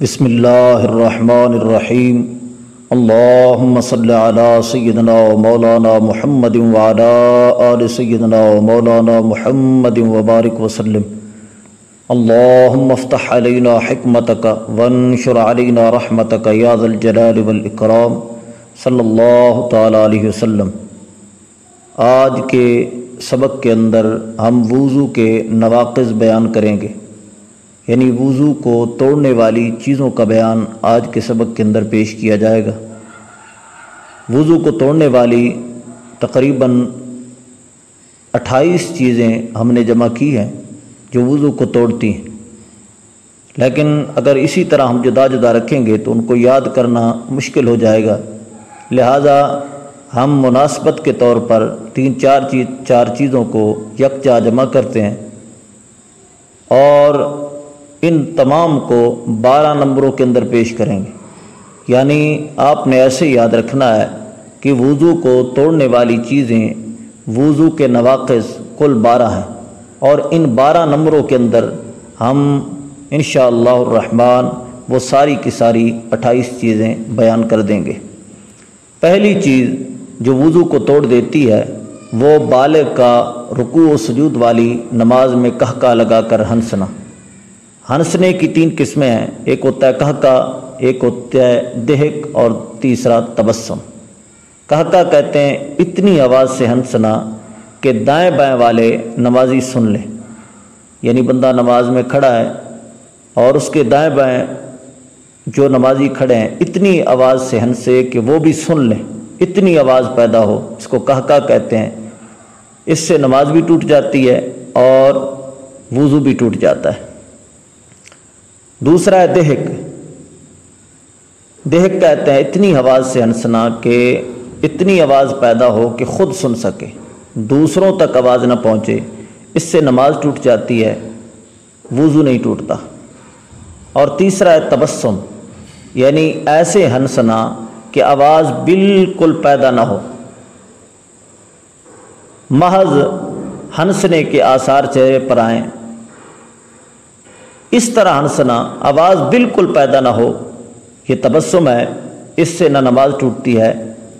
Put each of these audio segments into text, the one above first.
بسم اللہ الرحمن الرحیم۔ اللہم صلی علی سیدنا و مولانا محمد وعلا آل سیدنا و مولانا محمد وبارک وسلم۔ اللہم افتح علینا حکمتک وانشر علینا رحمتک یا ذا الجلال والاکرام صلی اللہ تعالی علیہ وسلم۔ آج کے سبق کے اندر ہم وضو کے نواقض بیان کریں گے۔ یعنی وضو کو توڑنے والی چیزوں کا بیان آج کے سبق کے اندر پیش کیا جائے گا۔ وضو کو توڑنے والی تقریباً اٹھائیس چیزیں ہم نے جمع کی ہیں جو وضو کو توڑتی ہیں۔ لیکن اگر اسی طرح ہم جدا جدا رکھیں گے تو ان کو یاد کرنا مشکل ہو جائے گا۔ لہٰذا ہم مناسبت کے طور پر تین چار چیز، چار چیزوں کو یکجا جمع کرتے ہیں اور ان تمام کو بارہ نمبروں کے اندر پیش کریں گے۔ یعنی آپ نے ایسے یاد رکھنا ہے کہ وضو کو توڑنے والی چیزیں وضو کے نواقص کل بارہ ہیں۔ اور ان بارہ نمبروں کے اندر ہم انشاءاللہ الرحمن وہ ساری کی ساری اٹھائیس چیزیں بیان کر دیں گے۔ پہلی چیز جو وضو کو توڑ دیتی ہے وہ بالغ کا رکوع و سجود والی نماز میں کہکا لگا کر ہنسنا۔ ہنسنے کی تین قسمیں ہیں، ایک ہوتا ہے کہکا، ایک ہوتا ہے دہک اور تیسرا تبسم۔ کہکا کہتے ہیں، اتنی آواز سے ہنسنا کہ دائیں بائیں والے نمازی سن لیں۔ یعنی بندہ نماز میں کھڑا ہے اور اس کے دائیں بائیں جو نمازی کھڑے ہیں، اتنی آواز سے ہنسے کہ وہ بھی سن لیں۔ اتنی آواز پیدا ہو۔ اس کو کہکا کہتے ہیں۔ اس سے نماز بھی ٹوٹ جاتی ہے اور وضو بھی ٹوٹ جاتا ہے۔ دوسرا ہے دہک دہک کہتے ہیں، اتنی آواز سے ہنسنا کہ اتنی آواز پیدا ہو کہ خود سن سکے۔ دوسروں تک آواز نہ پہنچے، اس سے نماز ٹوٹ جاتی ہے، وضو نہیں ٹوٹتا۔ اور تیسرا ہے تبسم یعنی ایسے ہنسنا کہ آواز بالکل پیدا نہ ہو۔ محض ہنسنے کے آثار چہرے پر آئیں۔ اس طرح ہنسنا، آواز بالکل پیدا نہ ہو، یہ تبسم ہے، اس سے نہ نماز ٹوٹتی ہے،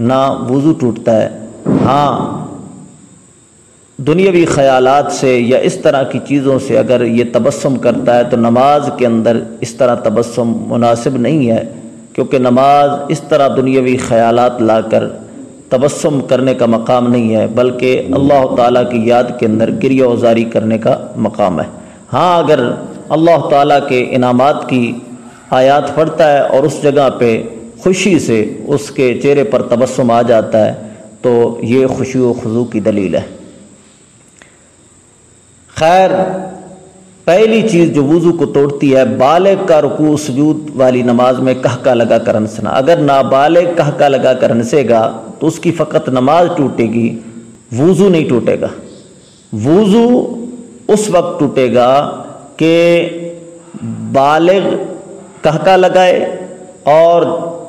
نہ وضو ٹوٹتا ہے۔ ہاں دنیاوی خیالات سے یا اس طرح کی چیزوں سے اگر یہ تبسم کرتا ہے تو نماز کے اندر اس طرح تبسم مناسب نہیں ہے، کیونکہ نماز اس طرح دنیاوی خیالات لا کر تبسم کرنے کا مقام نہیں ہے، بلکہ اللہ تعالیٰ کی یاد کے اندر گریہ وزاری کرنے کا مقام ہے۔ ہاں اگر اللہ تعالیٰ کے انعامات کی آیات پڑھتا ہے اور اس جگہ پہ خوشی سے اس کے چہرے پر تبسم آ جاتا ہے، تو یہ خوشی و خضو کی دلیل ہے۔ خیر، پہلی چیز جو وضو کو توڑتی ہے، بالغ کا رکوع، سجود والی نماز میں کہکا لگا کر ہنسنا۔ اگر نابالغ کہکا لگا کر ہنسے گا، تو اس کی فقط نماز ٹوٹے گی، وضو نہیں ٹوٹے گا۔ وضو اس وقت ٹوٹے گا کہ بالغ کہکا لگائے اور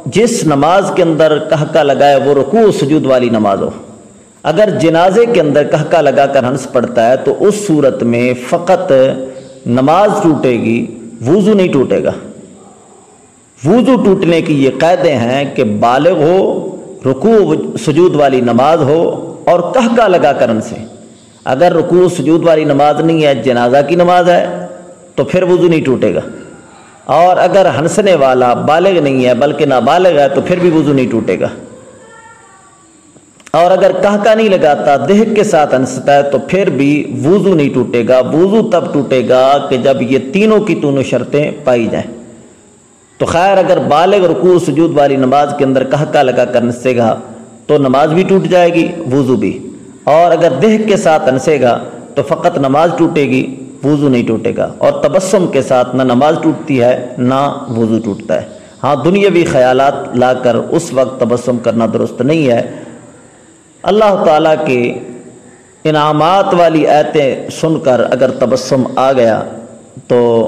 جس نماز کے اندر کہکا لگائے وہ رکوع سجود والی نماز ہو۔ اگر جنازے کے اندر کہکا لگا کر ہنس پڑتا ہے تو اس صورت میں فقط نماز ٹوٹے گی، وضو نہیں ٹوٹے گا۔ وضو ٹوٹنے کی یہ قیدیں ہیں کہ بالغ ہو، رکوع سجود والی نماز ہو اور کہکا لگا کر ہنسے۔ اگر رکوع سجود والی نماز نہیں ہے، جنازہ کی نماز ہے۔ تو پھر وضو نہیں ٹوٹے گا۔ اور اگر ہنسنے والا بالغ نہیں ہے، بلکہ نابالغ ہے، تو پھر بھی وضو نہیں ٹوٹے گا۔ اور اگر کہکا نہیں لگاتا، دہک کے ساتھ ہنستا ہے، تو پھر بھی وضو نہیں ٹوٹے گا۔ وضو تب ٹوٹے گا کہ جب یہ تینوں کی تونوں شرطیں پائی جائیں۔ تو خیر، اگر بالغ رکوع سجود والی نماز کے اندر کہکا لگا کر ہنسے گا، تو نماز بھی ٹوٹ جائے گی، وضو بھی۔ اور اگر دہک کے ساتھ ہنسے گا، تو فقط نماز ٹوٹے گی۔ وضو نہیں ٹوٹے گا اور تبسم کے ساتھ نہ نماز ٹوٹتی ہے، نہ وضو ٹوٹتا ہے۔ ہاں دنیاوی خیالات لا کر اس وقت تبسم کرنا درست نہیں ہے۔ اللہ تعالیٰ کے انعامات والی ایتیں سن کر اگر تبسم آ گیا تو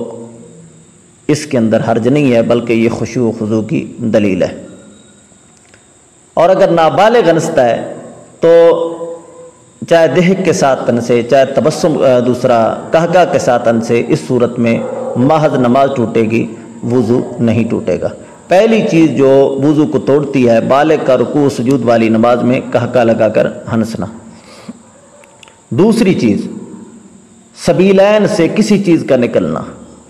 اس کے اندر حرج نہیں ہے، بلکہ یہ خوشی و خضو کی دلیل ہے۔ اور اگر نابالغ گنستا ہے تو چاہے دہک کے ساتھ سے، چاہے تبسم دوسرا کہکا کے ساتھ سے اس صورت میں محض نماز ٹوٹے گی، وضو نہیں ٹوٹے گا۔ پہلی چیز جو وضو کو توڑتی ہے، بالغ کا رکوع سجود والی نماز میں کہکا لگا کر ہنسنا۔ دوسری چیز، سبیلین سے کسی چیز کا نکلنا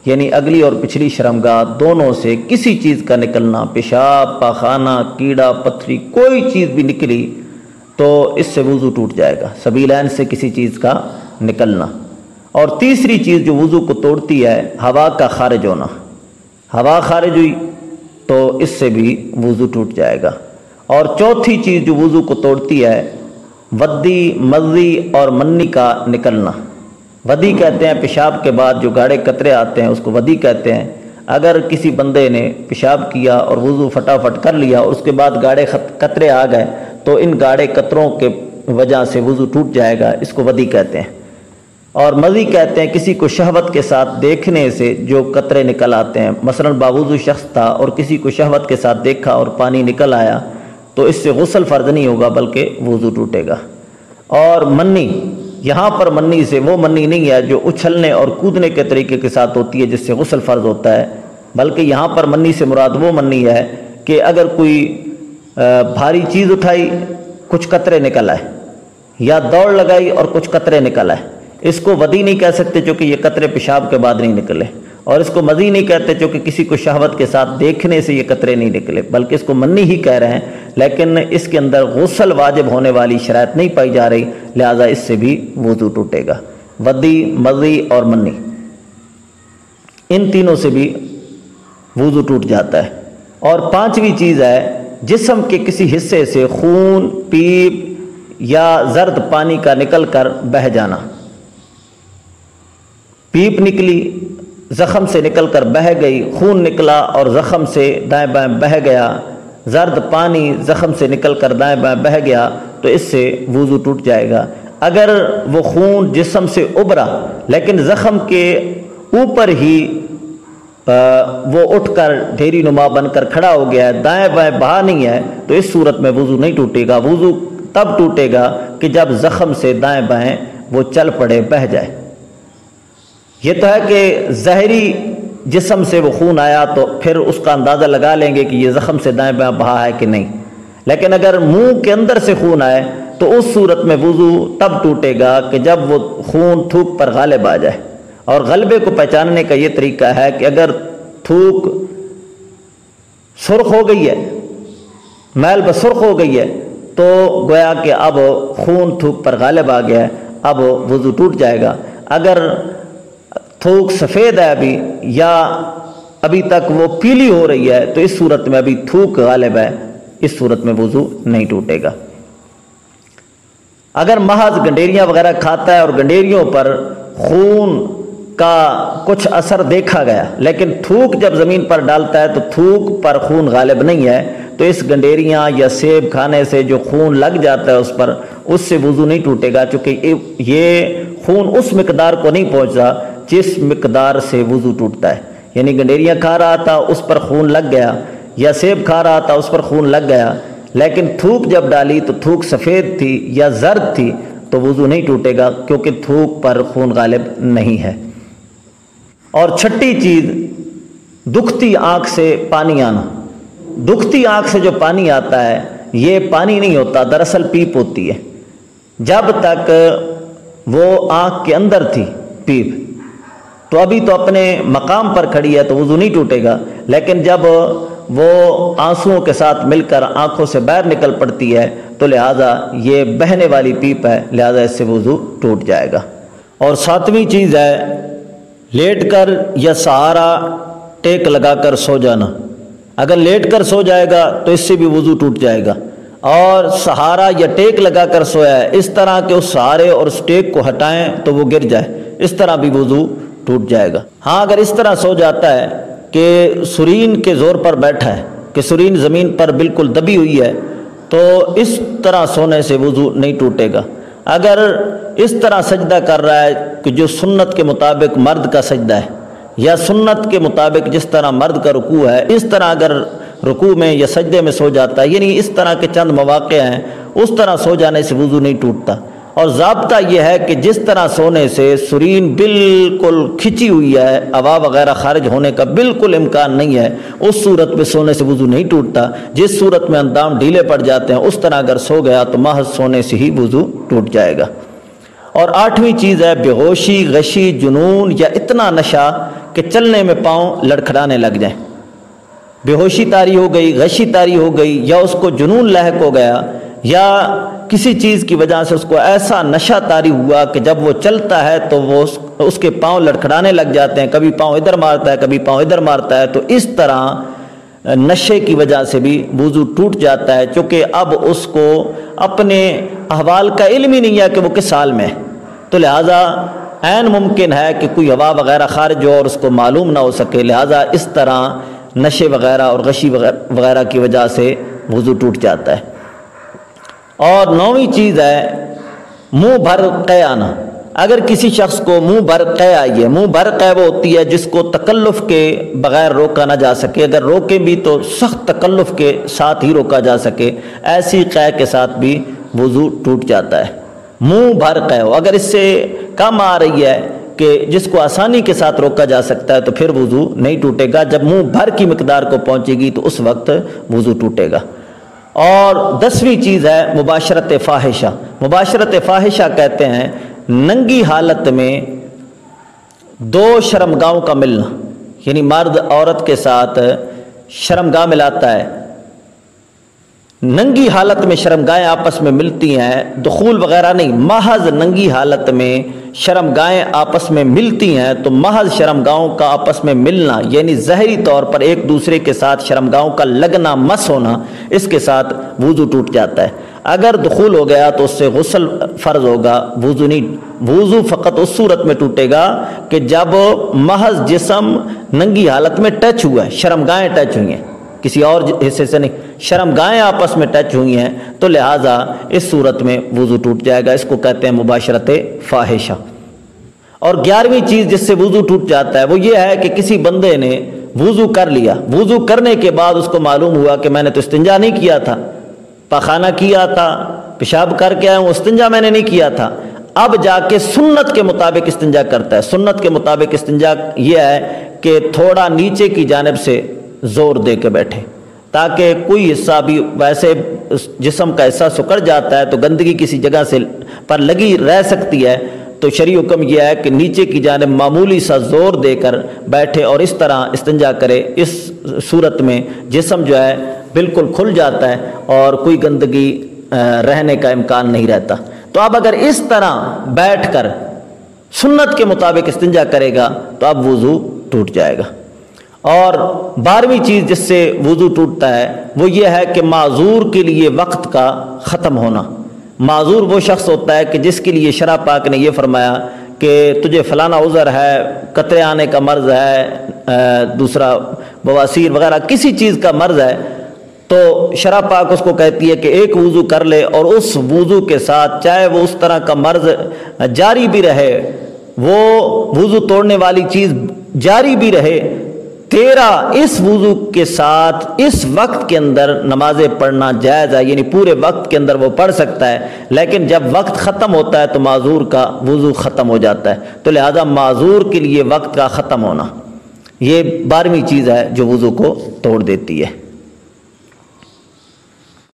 یعنی اگلی اور پچھلی شرمگاہ دونوں سے کسی چیز کا نکلنا، پیشاب، پاخانہ، کیڑا، پتھری، کوئی چیز بھی نکلی تو اس سے وضو ٹوٹ جائے گا۔ سبیلین سے کسی چیز کا نکلنا۔ اور تیسری چیز جو وضو کو توڑتی ہے، ہوا کا خارج ہونا۔ ہوا خارج ہوئی تو اس سے بھی وضو ٹوٹ جائے گا۔ اور چوتھی چیز جو وضو کو توڑتی ہے، ودی، مزی اور منی کا نکلنا۔ ودی کہتے ہیں پیشاب کے بعد جو گاڑے قطرے آتے ہیں، اس کو ودی کہتے ہیں۔ اگر کسی بندے نے پیشاب کیا اور وضو فٹافٹ کر لیا اور اس کے بعد گاڑے قطرے آ گئے تو ان گاڑے قطروں کے وجہ سے وضو ٹوٹ جائے گا، اس کو ودی کہتے ہیں۔ اور مزی کہتے ہیں کسی کو شہوت کے ساتھ دیکھنے سے جو قطرے نکل آتے ہیں۔ مثلا باوضو شخص تھا اور کسی کو شہوت کے ساتھ دیکھا اور پانی نکل آیا، تو اس سے غسل فرض نہیں ہوگا، بلکہ وضو ٹوٹے گا۔ اور منی، یہاں پر منی سے وہ منی نہیں ہے جو اچھلنے اور کودنے کے طریقے کے ساتھ ہوتی ہے، جس سے غسل فرض ہوتا ہے۔ بلکہ یہاں پر منی سے مراد وہ منی ہے کہ اگر کوئی بھاری چیز اٹھائی، کچھ قطرے نکل آئے۔ یا دوڑ لگائی اور کچھ قطرے نکل آئے۔ اس کو ودی نہیں کہہ سکتے چونکہ یہ قطرے پیشاب کے بعد نہیں نکلے۔ اور اس کو مزی نہیں کہتے چونکہ کسی کو شہوت کے ساتھ دیکھنے سے یہ قطرے نہیں نکلے۔ بلکہ اس کو منی ہی کہہ رہے ہیں۔ لیکن اس کے اندر غسل واجب ہونے والی شرائط نہیں پائی جا رہی۔ لہٰذا اس سے بھی وضو ٹوٹے گا۔ ودی، مزی اور منی۔ ان تینوں سے بھی وضو ٹوٹ جاتا ہے۔ اور پانچویں چیز ہے جسم کے کسی حصے سے خون، پیپ یا زرد پانی کا نکل کر بہہ جانا۔ پیپ نکلی، زخم سے نکل کر بہہ گئی، خون نکلا اور زخم سے دائیں بائیں بہہ گیا۔ زرد پانی زخم سے نکل کر دائیں بائیں بہہ گیا تو اس سے وضو ٹوٹ جائے گا۔ اگر وہ خون جسم سے ابھرا، لیکن زخم کے اوپر ہی وہ اٹھ کر ڈھیری نما بن کر کھڑا ہو گیا ہے، دائیں بائیں بہا نہیں ہے، تو اس صورت میں وضو نہیں ٹوٹے گا۔ وضو تب ٹوٹے گا کہ جب زخم سے دائیں بائیں وہ چل پڑے، بہہ جائے۔ یہ تو ہے کہ زہری جسم سے وہ خون آیا تو پھر اس کا اندازہ لگا لیں گے کہ یہ زخم سے دائیں بائیں بہا ہے کہ نہیں۔ لیکن اگر منہ کے اندر سے خون آئے، تو اس صورت میں وضو تب ٹوٹے گا کہ جب وہ خون تھوک پر غالب آ جائے۔ اور غلبے کو پہچاننے کا یہ طریقہ ہے کہ اگر تھوک سرخ ہو گئی ہے، میل بسرخ ہو گئی ہے، تو گویا کہ اب خون تھوک پر غالب آ گیا ہے، اب وضو ٹوٹ جائے گا۔ اگر تھوک سفید ہے ابھی یا ابھی تک وہ پیلی ہو رہی ہے، تو اس صورت میں ابھی تھوک غالب ہے، اس صورت میں وضو نہیں ٹوٹے گا۔ اگر محض گنڈیریاں وغیرہ کھاتا ہے اور گنڈیریوں پر خون کا کچھ اثر دیکھا گیا، لیکن تھوک جب زمین پر ڈالتا ہے تو تھوک پر خون غالب نہیں ہے۔ تو اس گنڈیریاں یا سیب کھانے سے جو خون لگ جاتا ہے اس پر، اس سے وضو نہیں ٹوٹے گا، چونکہ یہ خون اس مقدار کو نہیں پہنچا جس مقدار سے وضو ٹوٹتا ہے۔ یعنی گنڈیریاں کھا رہا تھا، اس پر خون لگ گیا، یا سیب کھا رہا تھا، اس پر خون لگ گیا۔ لیکن تھوک جب ڈالی تو تھوک سفید تھی یا زرد تھی تو وضو نہیں ٹوٹے گا، کیونکہ تھوک پر خون غالب نہیں ہے۔ اور چھٹی چیز، دکھتی آنکھ سے پانی آنا۔ دکھتی آنکھ سے جو پانی آتا ہے، یہ پانی نہیں ہوتا، دراصل پیپ ہوتی ہے۔ جب تک وہ آنکھ کے اندر تھی، پیپ۔ تو ابھی تو اپنے مقام پر کھڑی ہے تو وضو نہیں ٹوٹے گا، لیکن جب وہ آنسوؤں کے ساتھ مل کر آنکھوں سے باہر نکل پڑتی ہے، تو لہٰذا یہ بہنے والی پیپ ہے، لہٰذا اس سے وضو ٹوٹ جائے گا۔ اور ساتویں چیز ہے لیٹ کر یا سہارا ٹیک لگا کر سو جانا۔ اگر لیٹ کر سو جائے گا تو اس سے بھی وضو ٹوٹ جائے گا۔ اور سہارا یا ٹیک لگا کر سویا ہے، اس طرح کے اس سہارے اور اس ٹیک کو ہٹائیں تو وہ گر جائے۔ اس طرح بھی وضو ٹوٹ جائے گا۔ ہاں اگر اس طرح سو جاتا ہے کہ سرین کے زور پر بیٹھا ہے، کہ سرین زمین پر بالکل دبی ہوئی ہے، تو اس طرح سونے سے وضو نہیں ٹوٹے گا۔ اگر اس طرح سجدہ کر رہا ہے کہ جو سنت کے مطابق مرد کا سجدہ ہے، یا سنت کے مطابق جس طرح مرد کا رکوع ہے، اس طرح اگر رکوع میں یا سجدے میں سو جاتا ہے یعنی اس طرح کے چند مواقع ہیں، اس طرح سو جانے سے وضو نہیں ٹوٹتا۔ اور ضابطہ یہ ہے کہ جس طرح سونے سے سرین بالکل کھچی ہوئی ہے، ہوا وغیرہ خارج ہونے کا بالکل امکان نہیں ہے، اس صورت میں سونے سے وضو نہیں ٹوٹتا، جس صورت میں اندام ڈھیلے پڑ جاتے ہیں، اس طرح اگر سو گیا تو محض سونے سے ہی وضو ٹوٹ جائے گا۔ اور آٹھویں چیز ہے بے ہوشی غشی، جنون یا اتنا نشہ کہ چلنے میں پاؤں لڑکھڑانے لگ جائیں۔ بے ہوشی تاری ہو گئی، غشی تاری ہو گئی یا اس کو جنون لہک ہو گیا یا کسی چیز کی وجہ سے اس کو ایسا نشہ تاری ہوا کہ جب وہ چلتا ہے تو وہ اس کے پاؤں لڑکھڑانے لگ جاتے ہیں، کبھی پاؤں ادھر مارتا ہے، کبھی پاؤں ادھر مارتا ہے، تو اس طرح نشے کی وجہ سے بھی وضو ٹوٹ جاتا ہے۔ چونکہ اب اس کو اپنے احوال کا علم ہی نہیں ہے کہ وہ کس سال میں تو لہٰذا عین ممکن ہے کہ کوئی ہوا وغیرہ خارج ہو اور اس کو معلوم نہ ہو سکے۔ لہٰذا اس طرح نشے وغیرہ اور غشی وغیرہ کی وجہ سے وضو ٹوٹ جاتا ہے۔ اور نویں چیز ہے منہ بھر قے آنا۔ اگر کسی شخص کو منہ بھر قے آئی ہے منہ بھر قے وہ ہوتی ہے جس کو تکلف کے بغیر روکا نہ جا سکے۔ اگر روکے بھی تو سخت تکلف کے ساتھ ہی روکا جا سکے۔ ایسی قے کے ساتھ بھی وضو ٹوٹ جاتا ہے۔ منہ بھر قے ہو۔ اگر اس سے کم آ رہی ہے کہ جس کو آسانی کے ساتھ روکا جا سکتا ہے تو پھر وضو نہیں ٹوٹے گا۔ جب منہ بھر کی مقدار کو پہنچے گی تو اس وقت وضو ٹوٹے گا۔ اور دسویں چیز ہے مباشرت فاحشہ۔ مباشرت فاحشہ کہتے ہیں ننگی حالت میں دو شرمگاہوں کا ملنا یعنی مرد عورت کے ساتھ شرمگاہ ملاتا ہے۔ ننگی حالت میں شرمگاہیں آپس میں ملتی ہیں، دخول وغیرہ نہیں، محض ننگی حالت میں شرم گائیں آپس میں ملتی ہیں، تو محض شرم گاؤں کا آپس میں ملنا یعنی ظہری طور پر ایک دوسرے کے ساتھ شرم گاؤں کا لگنا مس ہونا، اس کے ساتھ وضو ٹوٹ جاتا ہے۔ اگر دخول ہو گیا تو اس سے غسل فرض ہوگا، وضو نہیں، وضو فقط اس صورت میں ٹوٹے گا کہ جب محض جسم ننگی حالت میں ٹچ ہوا ہے شرم گائیں ٹچ ہوئی ہیں۔ کسی اور حصے سے نہیں۔ شرم گائیں آپس میں ٹچ ہوئی ہیں، تو لہٰذا اس صورت میں وضو ٹوٹ جائے گا۔ اس کو کہتے ہیں مباشرت فاحشہ۔ اور گیارہویں چیز جس سے وضو ٹوٹ جاتا ہے، وہ یہ ہے کہ کسی بندے نے وضو کر لیا۔ وضو کرنے کے بعد اس کو معلوم ہوا کہ میں نے تو استنجا نہیں کیا تھا۔ پاخانہ کیا تھا، پیشاب کر کے آیا ہوں، استنجا میں نے نہیں کیا تھا۔ اب جا کے سنت کے مطابق استنجا کرتا ہے۔ سنت کے مطابق استنجا یہ ہے کہ تھوڑا نیچے کی جانب سے زور دے کے بیٹھے۔ تاکہ کوئی حصہ بھی ویسے جسم کا حصہ سکڑ جاتا ہے تو گندگی کسی جگہ سے پر لگی رہ سکتی ہے۔ تو شریع حکم یہ ہے کہ نیچے کی جانب معمولی سا زور دے کر بیٹھے اور اس طرح استنجا کرے۔ اس صورت میں جسم جو ہے بالکل کھل جاتا ہے اور کوئی گندگی رہنے کا امکان نہیں رہتا۔ تو اب اگر اس طرح بیٹھ کر سنت کے مطابق استنجا کرے گا تو اب وضو ٹوٹ جائے گا۔ اور بارہویں چیز جس سے وضو ٹوٹتا ہے وہ یہ ہے کہ معذور کے لیے وقت کا ختم ہونا۔ معذور وہ شخص ہوتا ہے کہ جس کے لیے شرح پاک نے یہ فرمایا کہ تجھے فلانا عذر ہے، قطرے آنے کا مرض ہے دوسرا بواسیر وغیرہ کسی چیز کا مرض ہے، تو شرح پاک اس کو کہتی ہے کہ ایک وضو کر لے اور اس وضو کے ساتھ چاہے وہ اس طرح کا مرض جاری بھی رہے، وہ وضو توڑنے والی چیز جاری بھی رہے تیرا اس وضو کے ساتھ اس وقت کے اندر نمازیں پڑھنا جائز ہے یعنی پورے وقت کے اندر وہ پڑھ سکتا ہے، لیکن جب وقت ختم ہوتا ہے تو معذور کا وضو ختم ہو جاتا ہے۔ تو لہذا معذور کے لیے وقت کا ختم ہونا، یہ بارہویں چیز ہے جو وضو کو توڑ دیتی ہے۔